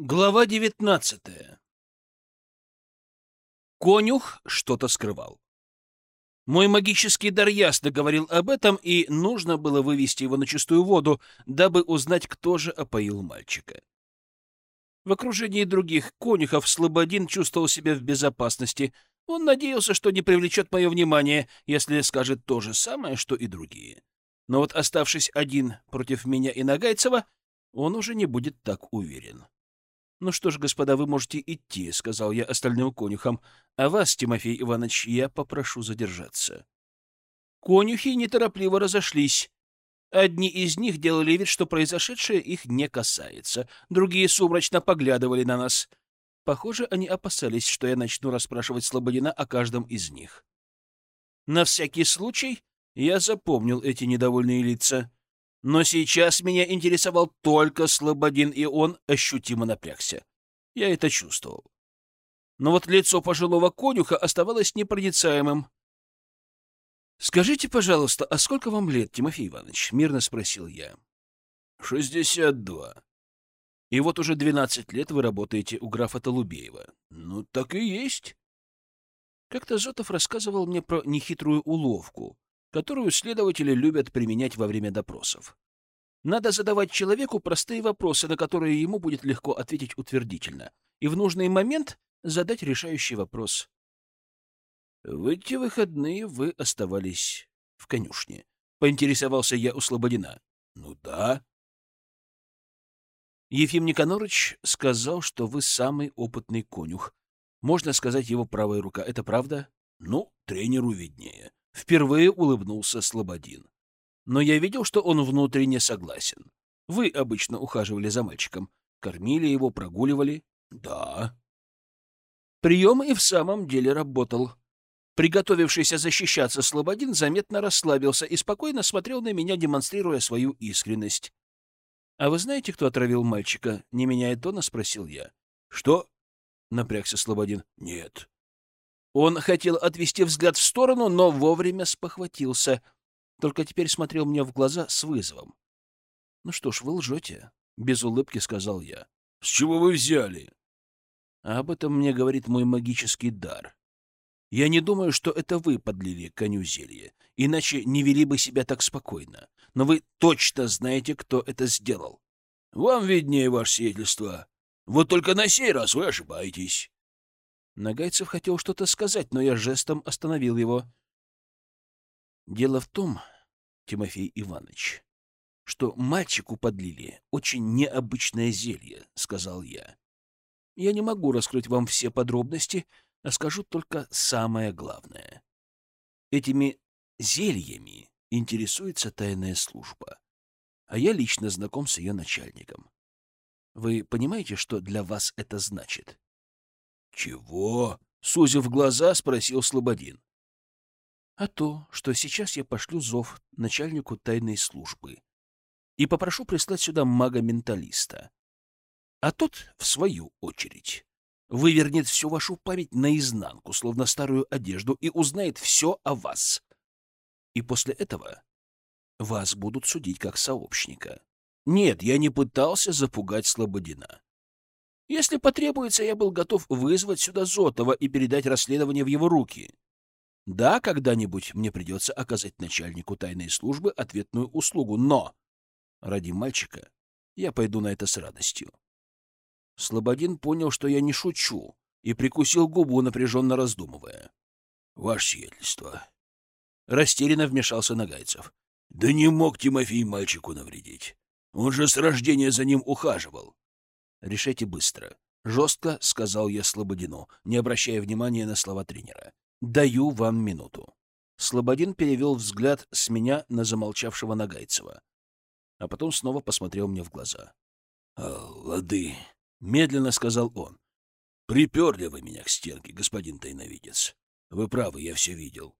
Глава девятнадцатая. Конюх что-то скрывал. Мой магический дар ясно говорил об этом, и нужно было вывести его на чистую воду, дабы узнать, кто же опоил мальчика. В окружении других конюхов Слободин чувствовал себя в безопасности. Он надеялся, что не привлечет мое внимание, если скажет то же самое, что и другие. Но вот оставшись один против меня и Нагайцева, он уже не будет так уверен. «Ну что ж, господа, вы можете идти», — сказал я остальным конюхам. «А вас, Тимофей Иванович, я попрошу задержаться». Конюхи неторопливо разошлись. Одни из них делали вид, что произошедшее их не касается, другие сумрачно поглядывали на нас. Похоже, они опасались, что я начну расспрашивать Слободина о каждом из них. На всякий случай я запомнил эти недовольные лица. Но сейчас меня интересовал только Слободин, и он ощутимо напрягся. Я это чувствовал. Но вот лицо пожилого конюха оставалось непроницаемым. — Скажите, пожалуйста, а сколько вам лет, Тимофей Иванович? — мирно спросил я. — Шестьдесят два. — И вот уже двенадцать лет вы работаете у графа Толубеева. — Ну, так и есть. Как-то Зотов рассказывал мне про нехитрую уловку, которую следователи любят применять во время допросов. Надо задавать человеку простые вопросы, на которые ему будет легко ответить утвердительно, и в нужный момент задать решающий вопрос. В эти выходные вы оставались в конюшне. Поинтересовался я у Слободина. Ну да. Ефим Никонорович сказал, что вы самый опытный конюх. Можно сказать, его правая рука. Это правда? Ну, тренеру виднее. Впервые улыбнулся Слободин. Но я видел, что он внутренне согласен. Вы обычно ухаживали за мальчиком. Кормили его, прогуливали. Да. Прием и в самом деле работал. Приготовившийся защищаться Слободин заметно расслабился и спокойно смотрел на меня, демонстрируя свою искренность. — А вы знаете, кто отравил мальчика? — не меняя тона, спросил я. — Что? — напрягся Слободин. — Нет. Он хотел отвести взгляд в сторону, но вовремя спохватился. Только теперь смотрел мне в глаза с вызовом. — Ну что ж, вы лжете, — без улыбки сказал я. — С чего вы взяли? — об этом мне говорит мой магический дар. Я не думаю, что это вы подлили коню зелье, иначе не вели бы себя так спокойно. Но вы точно знаете, кто это сделал. — Вам виднее, ваше свидетельство. Вот только на сей раз вы ошибаетесь. Нагайцев хотел что-то сказать, но я жестом остановил его. Дело в том, Тимофей Иванович, что мальчику подлили очень необычное зелье, сказал я. Я не могу раскрыть вам все подробности, а скажу только самое главное. Этими зельями интересуется тайная служба, а я лично знаком с ее начальником. Вы понимаете, что для вас это значит? «Чего?» — сузив глаза, спросил Слободин. «А то, что сейчас я пошлю зов начальнику тайной службы и попрошу прислать сюда мага-менталиста. А тот, в свою очередь, вывернет всю вашу память наизнанку, словно старую одежду, и узнает все о вас. И после этого вас будут судить как сообщника. Нет, я не пытался запугать Слободина. Если потребуется, я был готов вызвать сюда Зотова и передать расследование в его руки. Да, когда-нибудь мне придется оказать начальнику тайной службы ответную услугу, но ради мальчика я пойду на это с радостью. Слободин понял, что я не шучу, и прикусил губу, напряженно раздумывая. — Ваше сиятельство. Растерянно вмешался Нагайцев. — Да не мог Тимофей мальчику навредить. Он же с рождения за ним ухаживал. Решайте быстро. Жестко сказал я Слободину, не обращая внимания на слова тренера. Даю вам минуту. Слободин перевел взгляд с меня на замолчавшего Нагайцева, а потом снова посмотрел мне в глаза. «А, — Лады, — медленно сказал он. — Приперли вы меня к стенке, господин тайновидец. Вы правы, я все видел.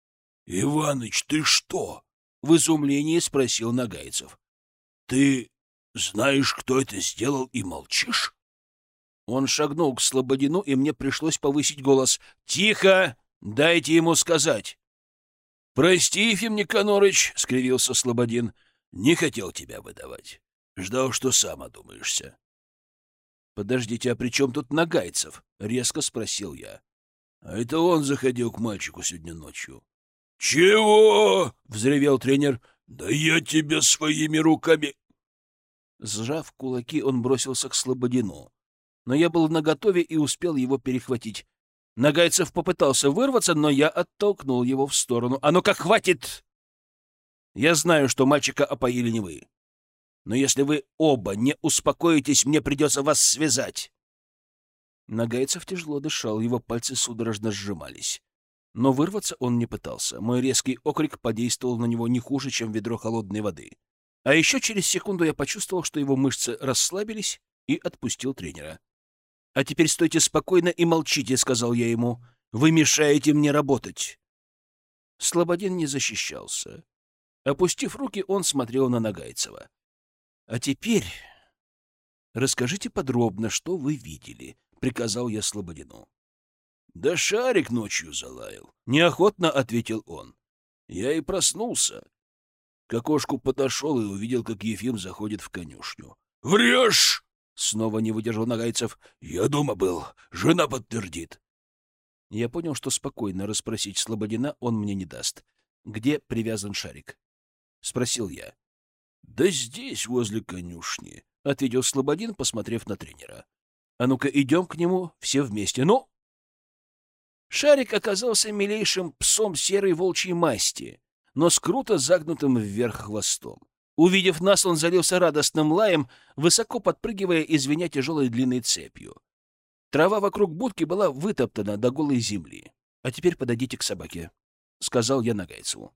— Иваныч, ты что? — в изумлении спросил Нагайцев. — Ты знаешь, кто это сделал, и молчишь? Он шагнул к Слободину, и мне пришлось повысить голос. «Тихо! Дайте ему сказать!» «Прости, Ефим Никонорыч», — скривился Слободин. «Не хотел тебя выдавать. Ждал, что сам одумаешься». Подождите, а при чем тут Нагайцев? Резко спросил я. А это он заходил к мальчику сегодня ночью. «Чего?» — взревел тренер. «Да я тебя своими руками...» Сжав кулаки, он бросился к Слободину. Но я был наготове и успел его перехватить. Нагайцев попытался вырваться, но я оттолкнул его в сторону. «А ну как хватит!» «Я знаю, что мальчика опоили не вы. Но если вы оба не успокоитесь, мне придется вас связать!» Нагайцев тяжело дышал, его пальцы судорожно сжимались. Но вырваться он не пытался. Мой резкий окрик подействовал на него не хуже, чем ведро холодной воды. А еще через секунду я почувствовал, что его мышцы расслабились, и отпустил тренера. «А теперь стойте спокойно и молчите», — сказал я ему. «Вы мешаете мне работать». Слободин не защищался. Опустив руки, он смотрел на Нагайцева. «А теперь расскажите подробно, что вы видели», — приказал я Слободину. «Да шарик ночью залаял», — неохотно ответил он. «Я и проснулся. К окошку подошел и увидел, как Ефим заходит в конюшню. «Врешь!» — снова не выдержал Нагайцев. «Я дома был. Жена подтвердит». Я понял, что спокойно расспросить Слободина он мне не даст. «Где привязан шарик?» — спросил я. «Да здесь, возле конюшни», — ответил Слободин, посмотрев на тренера. «А ну-ка, идем к нему все вместе. Ну!» Шарик оказался милейшим псом серой волчьей масти, но с круто загнутым вверх хвостом. Увидев нас, он залился радостным лаем, высоко подпрыгивая и звеня тяжелой длинной цепью. Трава вокруг будки была вытоптана до голой земли. — А теперь подойдите к собаке, — сказал я Нагайцеву.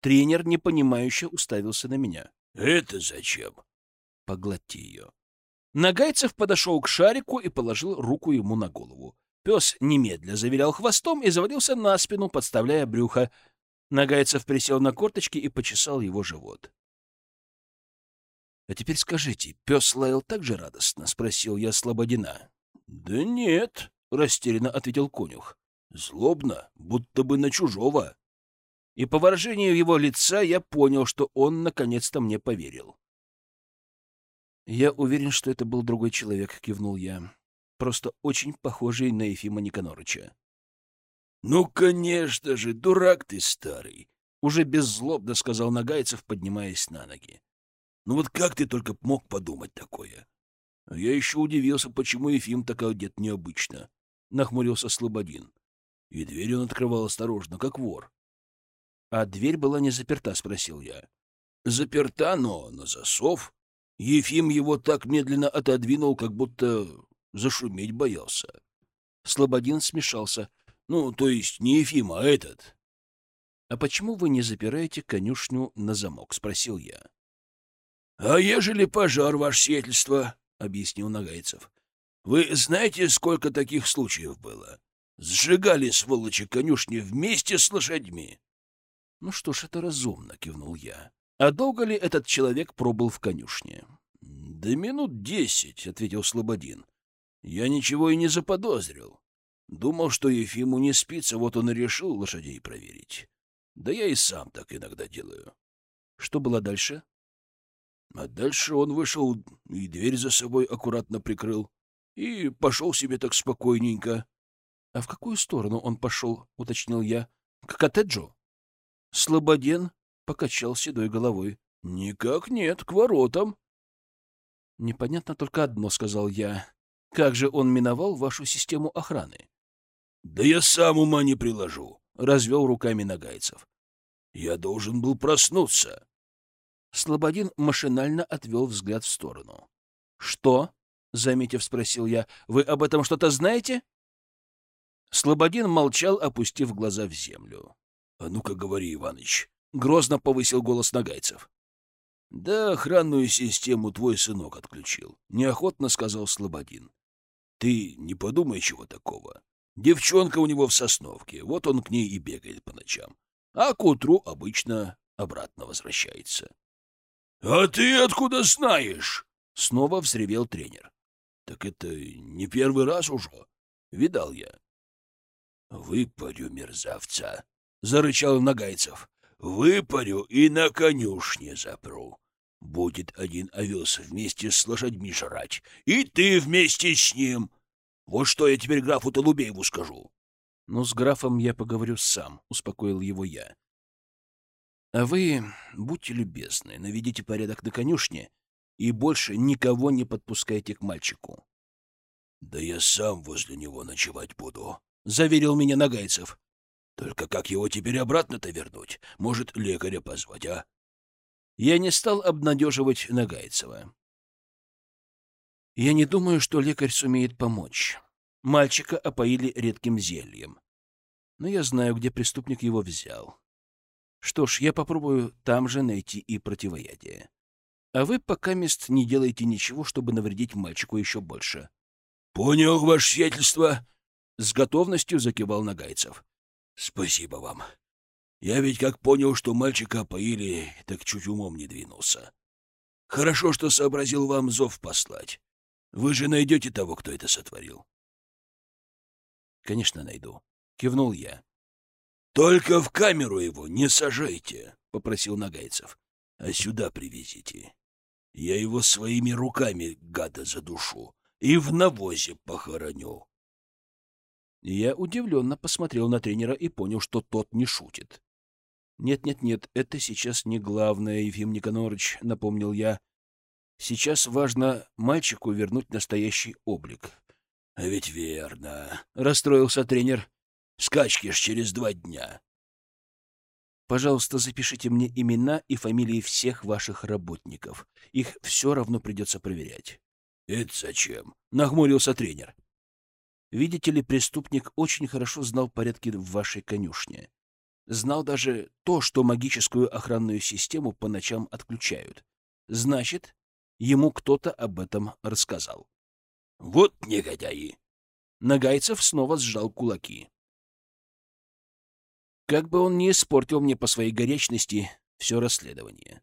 Тренер непонимающе уставился на меня. — Это зачем? — Поглоти ее. Нагайцев подошел к шарику и положил руку ему на голову. Пес немедля завилял хвостом и завалился на спину, подставляя брюхо. Нагайцев присел на корточки и почесал его живот. — А теперь скажите, пес лаял так же радостно? — спросил я Слободина. — Да нет, — растерянно ответил конюх. — Злобно, будто бы на чужого. И по выражению его лица я понял, что он наконец-то мне поверил. — Я уверен, что это был другой человек, — кивнул я просто очень похожий на Ефима Никонорыча. — Ну, конечно же, дурак ты старый! — уже беззлобно сказал Нагайцев, поднимаясь на ноги. — Ну вот как ты только мог подумать такое? Я еще удивился, почему Ефим так одет необычно. Нахмурился Слободин. И дверь он открывал осторожно, как вор. — А дверь была не заперта? — спросил я. — Заперта, но на засов. Ефим его так медленно отодвинул, как будто Зашуметь боялся. Слободин смешался. Ну, то есть не Ефим, а этот. — А почему вы не запираете конюшню на замок? — спросил я. — А ежели пожар, ваше сиятельство? — объяснил Нагайцев. — Вы знаете, сколько таких случаев было? Сжигали, сволочи, конюшни вместе с лошадьми. — Ну что ж, это разумно, — кивнул я. — А долго ли этот человек пробыл в конюшне? — Да минут десять, — ответил Слободин. Я ничего и не заподозрил. Думал, что Ефиму не спится, вот он и решил лошадей проверить. Да я и сам так иногда делаю. Что было дальше? А дальше он вышел и дверь за собой аккуратно прикрыл. И пошел себе так спокойненько. — А в какую сторону он пошел? — уточнил я. — К коттеджу? Слободен покачал седой головой. — Никак нет, к воротам. — Непонятно только одно, — сказал я. Как же он миновал вашу систему охраны? — Да я сам ума не приложу, — развел руками Нагайцев. — Я должен был проснуться. Слободин машинально отвел взгляд в сторону. — Что? — заметив, спросил я. — Вы об этом что-то знаете? Слободин молчал, опустив глаза в землю. — А ну-ка говори, Иваныч. — грозно повысил голос Нагайцев. — Да охранную систему твой сынок отключил, — неохотно сказал Слободин. Ты не подумай чего такого. Девчонка у него в Сосновке, вот он к ней и бегает по ночам. А к утру обычно обратно возвращается. — А ты откуда знаешь? — снова взревел тренер. — Так это не первый раз уже. Видал я. — Выпарю мерзавца, — зарычал Нагайцев. — Выпарю и на конюшне запру. Будет один овес вместе с лошадьми жрать, и ты вместе с ним. Вот что я теперь графу Толубееву скажу. — Ну, с графом я поговорю сам, — успокоил его я. — А вы будьте любезны, наведите порядок на конюшне и больше никого не подпускайте к мальчику. — Да я сам возле него ночевать буду, — заверил меня Нагайцев. — Только как его теперь обратно-то вернуть? Может, лекаря позвать, а? Я не стал обнадеживать Нагайцева. Я не думаю, что лекарь сумеет помочь. Мальчика опоили редким зельем. Но я знаю, где преступник его взял. Что ж, я попробую там же найти и противоядие. А вы пока мест не делайте ничего, чтобы навредить мальчику еще больше. — Понял, ваше сиятельство! — с готовностью закивал Нагайцев. — Спасибо вам. Я ведь как понял, что мальчика опоили, так чуть умом не двинулся. Хорошо, что сообразил вам зов послать. Вы же найдете того, кто это сотворил. — Конечно, найду. — кивнул я. — Только в камеру его не сажайте, — попросил Нагайцев. — А сюда привезите. Я его своими руками, гада, задушу и в навозе похороню. Я удивленно посмотрел на тренера и понял, что тот не шутит. «Нет-нет-нет, это сейчас не главное, Ефим Никонорович», — напомнил я. «Сейчас важно мальчику вернуть настоящий облик». «А ведь верно», — расстроился тренер. «Скачки ж через два дня». Пожалуйста, запишите мне имена и фамилии всех ваших работников. Их все равно придется проверять. — Это зачем? — нахмурился тренер. Видите ли, преступник очень хорошо знал порядки в вашей конюшне. Знал даже то, что магическую охранную систему по ночам отключают. Значит, ему кто-то об этом рассказал. — Вот негодяи! Нагайцев снова сжал кулаки. Как бы он не испортил мне по своей горячности все расследование.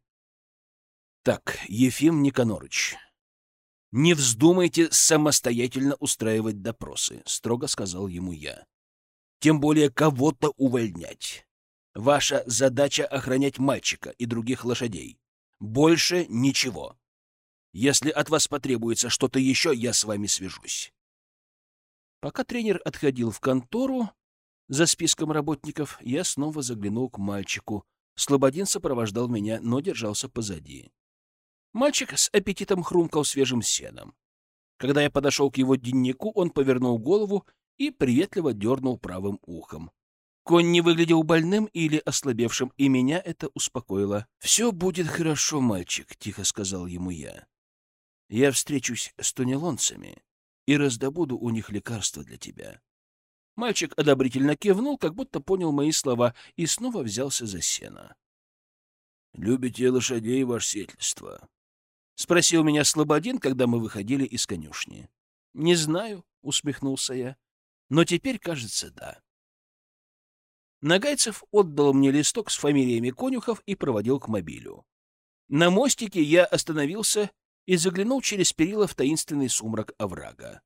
Так, Ефим Никонорыч, не вздумайте самостоятельно устраивать допросы, строго сказал ему я. Тем более кого-то увольнять. Ваша задача — охранять мальчика и других лошадей. Больше ничего. Если от вас потребуется что-то еще, я с вами свяжусь. Пока тренер отходил в контору, за списком работников я снова заглянул к мальчику. Слободин сопровождал меня, но держался позади. Мальчик с аппетитом хрумкал свежим сеном. Когда я подошел к его дневнику, он повернул голову и приветливо дернул правым ухом. Конь не выглядел больным или ослабевшим, и меня это успокоило. «Все будет хорошо, мальчик», — тихо сказал ему я. «Я встречусь с тунелонцами и раздобуду у них лекарства для тебя. Мальчик одобрительно кивнул, как будто понял мои слова, и снова взялся за сено. — Любите лошадей, ваше сельство? — спросил меня Слободин, когда мы выходили из конюшни. — Не знаю, — усмехнулся я, — но теперь, кажется, да. Нагайцев отдал мне листок с фамилиями конюхов и проводил к мобилю. На мостике я остановился и заглянул через перила в таинственный сумрак оврага.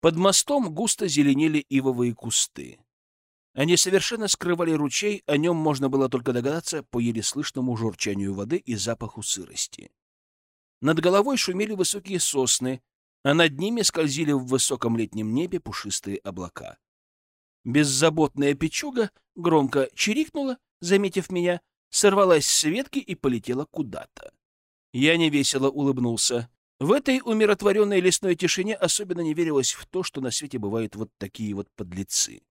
Под мостом густо зеленели ивовые кусты. Они совершенно скрывали ручей, о нем можно было только догадаться по еле слышному журчанию воды и запаху сырости. Над головой шумели высокие сосны, а над ними скользили в высоком летнем небе пушистые облака. Беззаботная печуга громко чирикнула, заметив меня, сорвалась с ветки и полетела куда-то. Я невесело улыбнулся. В этой умиротворенной лесной тишине особенно не верилось в то, что на свете бывают вот такие вот подлецы.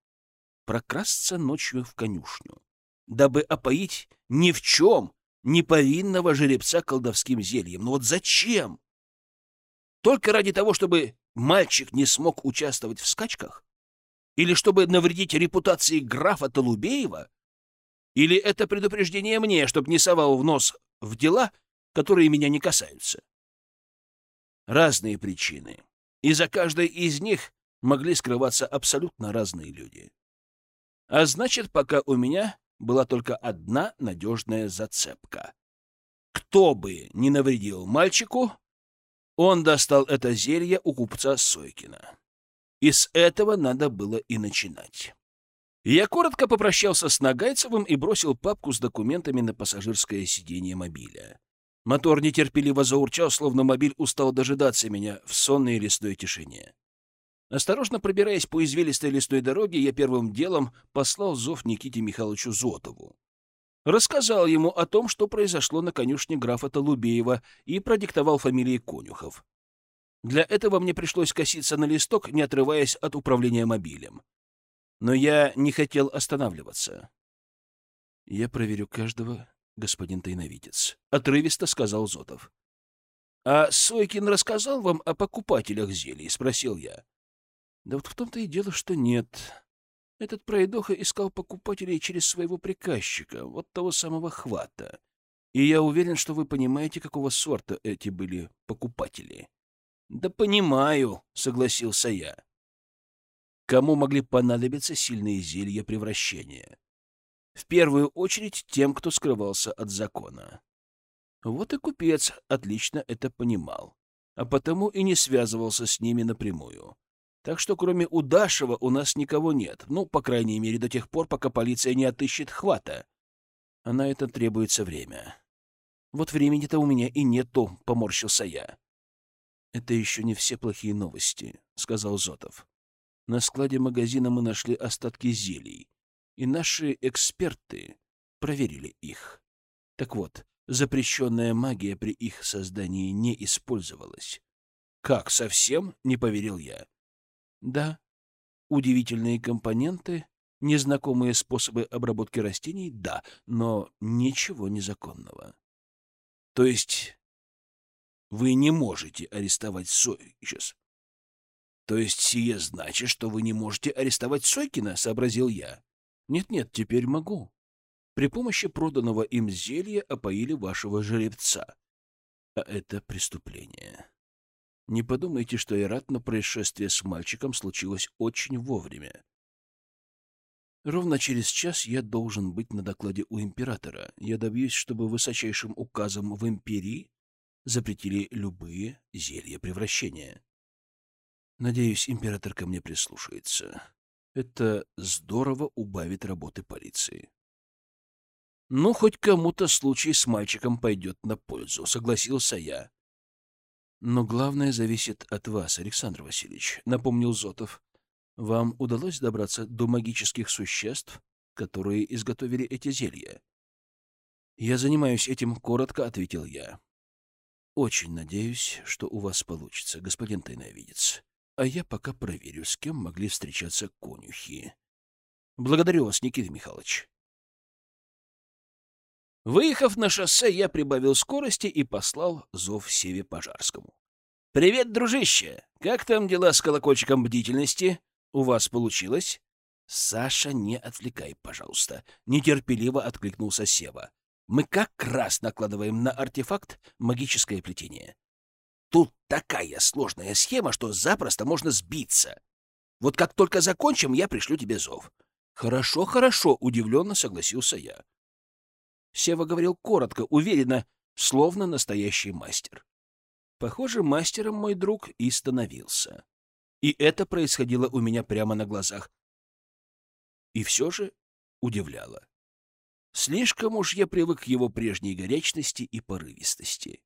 Прокрасться ночью в конюшню, дабы опоить ни в чем неповинного жеребца колдовским зельем. Но ну вот зачем? Только ради того, чтобы мальчик не смог участвовать в скачках? Или чтобы навредить репутации графа Толубеева? Или это предупреждение мне, чтобы не совал в нос в дела, которые меня не касаются? разные причины, и за каждой из них могли скрываться абсолютно разные люди. А значит, пока у меня была только одна надежная зацепка. Кто бы не навредил мальчику, он достал это зелье у купца Сойкина. И с этого надо было и начинать. Я коротко попрощался с Нагайцевым и бросил папку с документами на пассажирское сиденье мобиля. Мотор нетерпеливо заурчал, словно мобиль устал дожидаться меня в сонной лесной тишине. Осторожно пробираясь по извилистой лесной дороге, я первым делом послал зов Никите Михайловичу Зотову. Рассказал ему о том, что произошло на конюшне графа Толубеева, и продиктовал фамилии конюхов. Для этого мне пришлось коситься на листок, не отрываясь от управления мобилем. Но я не хотел останавливаться. «Я проверю каждого, господин тайновидец», — отрывисто сказал Зотов. «А Сойкин рассказал вам о покупателях зелий?» — спросил я. Да вот в том-то и дело, что нет. Этот пройдоха искал покупателей через своего приказчика, вот того самого хвата. И я уверен, что вы понимаете, какого сорта эти были покупатели. — Да понимаю, — согласился я. Кому могли понадобиться сильные зелья превращения? В первую очередь тем, кто скрывался от закона. Вот и купец отлично это понимал, а потому и не связывался с ними напрямую. Так что кроме Удашева у нас никого нет. Ну, по крайней мере, до тех пор, пока полиция не отыщет хвата. А на это требуется время. Вот времени-то у меня и нету, — поморщился я. — Это еще не все плохие новости, — сказал Зотов. На складе магазина мы нашли остатки зелий, и наши эксперты проверили их. Так вот, запрещенная магия при их создании не использовалась. — Как, совсем? — не поверил я. Да, удивительные компоненты, незнакомые способы обработки растений, да, но ничего незаконного. То есть вы не можете арестовать Сой... Сейчас. То есть сие значит, что вы не можете арестовать Сойкина, сообразил я. Нет-нет, теперь могу. При помощи проданного им зелья опоили вашего жеребца. А это преступление. Не подумайте, что и рад, но происшествие с мальчиком случилось очень вовремя. Ровно через час я должен быть на докладе у императора. Я добьюсь, чтобы высочайшим указом в империи запретили любые зелья превращения. Надеюсь, император ко мне прислушается. Это здорово убавит работы полиции. Ну, хоть кому-то случай с мальчиком пойдет на пользу, согласился я. Но главное зависит от вас, Александр Васильевич, напомнил Зотов. Вам удалось добраться до магических существ, которые изготовили эти зелья? Я занимаюсь этим, коротко ответил я. Очень надеюсь, что у вас получится, господин тайновидец. А я пока проверю, с кем могли встречаться конюхи. Благодарю вас, Никита Михайлович. Выехав на шоссе, я прибавил скорости и послал зов Севе Пожарскому. «Привет, дружище! Как там дела с колокольчиком бдительности? У вас получилось?» «Саша, не отвлекай, пожалуйста», — нетерпеливо откликнулся Сева. «Мы как раз накладываем на артефакт магическое плетение. Тут такая сложная схема, что запросто можно сбиться. Вот как только закончим, я пришлю тебе зов». «Хорошо, хорошо», — удивленно согласился я. Сева говорил коротко, уверенно, словно настоящий мастер. Похоже, мастером мой друг и становился. И это происходило у меня прямо на глазах. И все же удивляло. Слишком уж я привык к его прежней горячности и порывистости.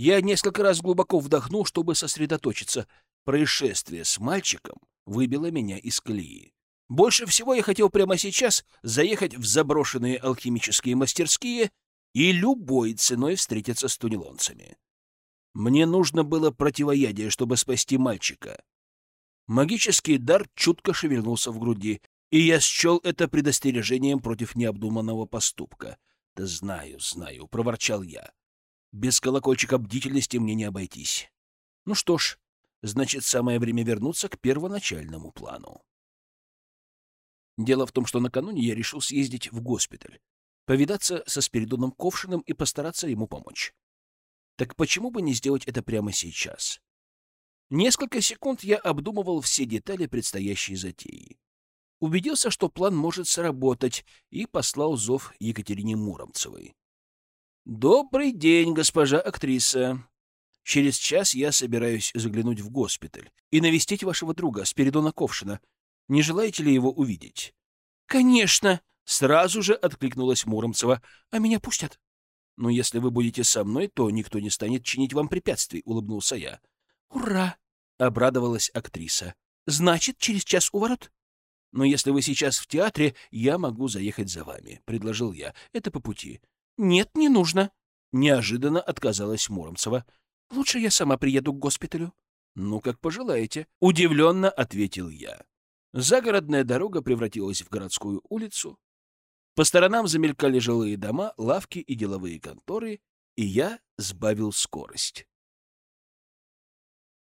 Я несколько раз глубоко вдохнул, чтобы сосредоточиться. Происшествие с мальчиком выбило меня из колеи. Больше всего я хотел прямо сейчас заехать в заброшенные алхимические мастерские и любой ценой встретиться с тунелонцами. Мне нужно было противоядие, чтобы спасти мальчика. Магический дар чутко шевельнулся в груди, и я счел это предостережением против необдуманного поступка. «Да знаю, знаю», — проворчал я. «Без колокольчика бдительности мне не обойтись». Ну что ж, значит, самое время вернуться к первоначальному плану. Дело в том, что накануне я решил съездить в госпиталь, повидаться со Спиридоном Ковшиным и постараться ему помочь. Так почему бы не сделать это прямо сейчас? Несколько секунд я обдумывал все детали предстоящей затеи. Убедился, что план может сработать, и послал зов Екатерине Муромцевой. «Добрый день, госпожа актриса. Через час я собираюсь заглянуть в госпиталь и навестить вашего друга Спиридона Ковшина. Не желаете ли его увидеть? — Конечно! — сразу же откликнулась Муромцева. — А меня пустят? Но если вы будете со мной, то никто не станет чинить вам препятствий, — улыбнулся я. — Ура! — обрадовалась актриса. — Значит, через час у ворот? — Но если вы сейчас в театре, я могу заехать за вами, — предложил я. Это по пути. — Нет, не нужно. Неожиданно отказалась Муромцева. — Лучше я сама приеду к госпиталю. — Ну, как пожелаете, — удивленно ответил я. Загородная дорога превратилась в городскую улицу. По сторонам замелькали жилые дома, лавки и деловые конторы, и я сбавил скорость.